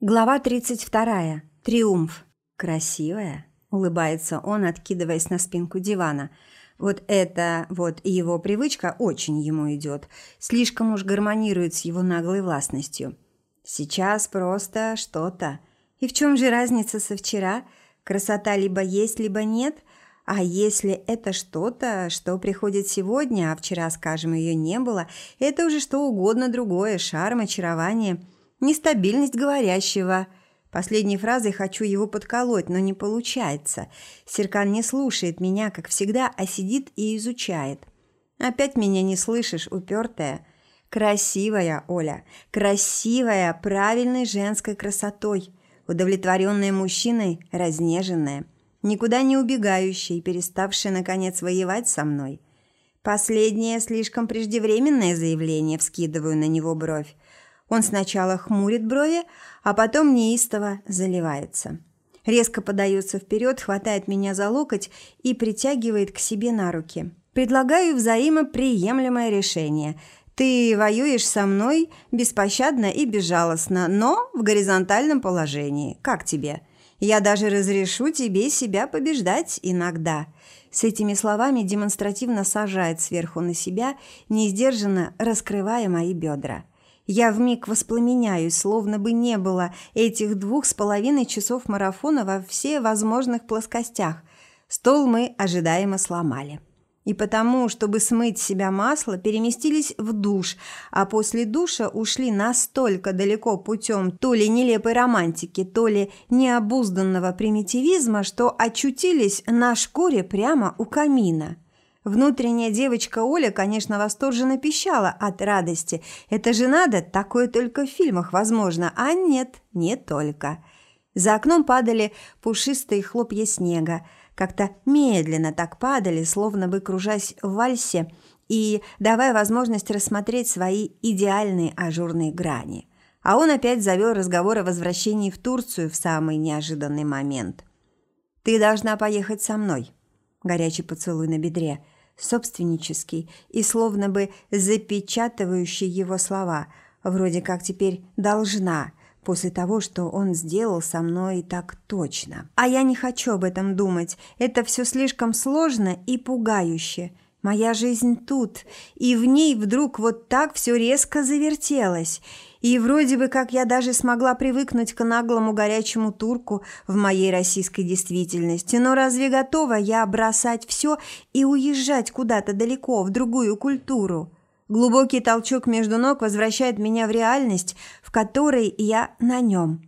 Глава 32. Триумф. Красивая, улыбается он, откидываясь на спинку дивана. Вот это вот его привычка очень ему идет. Слишком уж гармонирует с его наглой властностью. Сейчас просто что-то. И в чем же разница со вчера? Красота либо есть, либо нет. А если это что-то, что приходит сегодня, а вчера, скажем, ее не было, это уже что угодно другое, шарм, очарование – Нестабильность говорящего. Последней фразой хочу его подколоть, но не получается. Серкан не слушает меня, как всегда, а сидит и изучает. Опять меня не слышишь, упертая. Красивая, Оля, красивая, правильной женской красотой, удовлетворенная мужчиной, разнеженная, никуда не убегающая и переставшая, наконец, воевать со мной. Последнее слишком преждевременное заявление, вскидываю на него бровь. Он сначала хмурит брови, а потом неистово заливается. Резко подается вперед, хватает меня за локоть и притягивает к себе на руки. Предлагаю взаимоприемлемое решение. Ты воюешь со мной беспощадно и безжалостно, но в горизонтальном положении. Как тебе? Я даже разрешу тебе себя побеждать иногда. С этими словами демонстративно сажает сверху на себя, неиздержанно раскрывая мои бедра. Я вмиг воспламеняюсь, словно бы не было этих двух с половиной часов марафона во все возможных плоскостях. Стол мы ожидаемо сломали. И потому, чтобы смыть себя масло, переместились в душ, а после душа ушли настолько далеко путем то ли нелепой романтики, то ли необузданного примитивизма, что очутились на шкуре прямо у камина – Внутренняя девочка Оля, конечно, восторженно пищала от радости. Это же надо, такое только в фильмах возможно. А нет, не только. За окном падали пушистые хлопья снега. Как-то медленно так падали, словно бы кружась в вальсе и давая возможность рассмотреть свои идеальные ажурные грани. А он опять завел разговор о возвращении в Турцию в самый неожиданный момент. «Ты должна поехать со мной». Горячий поцелуй на бедре – собственнический и словно бы запечатывающий его слова, вроде как теперь «должна», после того, что он сделал со мной так точно. А я не хочу об этом думать. Это все слишком сложно и пугающе. Моя жизнь тут, и в ней вдруг вот так все резко завертелось. И вроде бы как я даже смогла привыкнуть к наглому горячему турку в моей российской действительности. Но разве готова я бросать все и уезжать куда-то далеко, в другую культуру? Глубокий толчок между ног возвращает меня в реальность, в которой я на нем.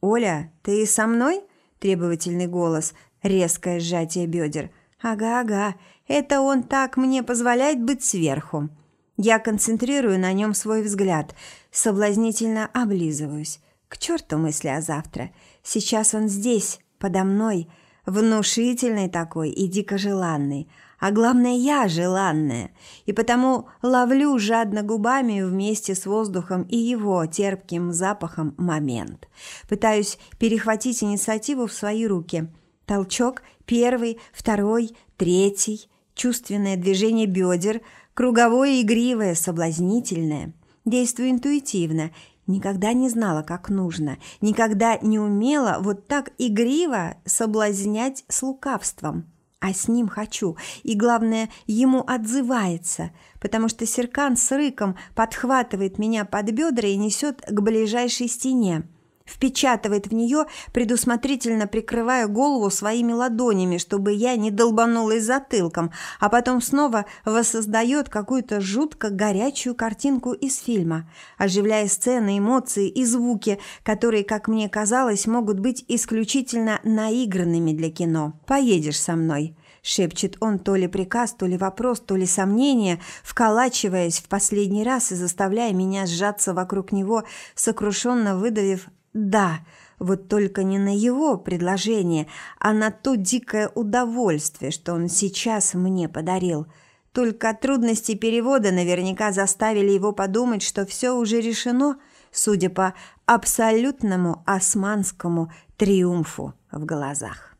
«Оля, ты со мной?» – требовательный голос, резкое сжатие бедер. «Ага-ага, это он так мне позволяет быть сверху». Я концентрирую на нем свой взгляд, соблазнительно облизываюсь. К черту мысли о завтра. Сейчас он здесь, подо мной, внушительный такой и дико желанный. А главное, я желанная. И потому ловлю жадно губами вместе с воздухом и его терпким запахом момент. Пытаюсь перехватить инициативу в свои руки. Толчок, первый, второй, третий, чувственное движение бедер – Круговое, игривое, соблазнительное. Действую интуитивно. Никогда не знала, как нужно. Никогда не умела вот так игриво соблазнять с лукавством. А с ним хочу. И главное, ему отзывается, потому что Серкан с рыком подхватывает меня под бедра и несет к ближайшей стене впечатывает в нее, предусмотрительно прикрывая голову своими ладонями, чтобы я не долбанулась затылком, а потом снова воссоздает какую-то жутко горячую картинку из фильма, оживляя сцены, эмоции и звуки, которые, как мне казалось, могут быть исключительно наигранными для кино. «Поедешь со мной», – шепчет он то ли приказ, то ли вопрос, то ли сомнение, вколачиваясь в последний раз и заставляя меня сжаться вокруг него, сокрушенно выдавив да, вот только не на его предложение, а на то дикое удовольствие, что он сейчас мне подарил. Только трудности перевода наверняка заставили его подумать, что все уже решено, судя по абсолютному османскому триумфу в глазах.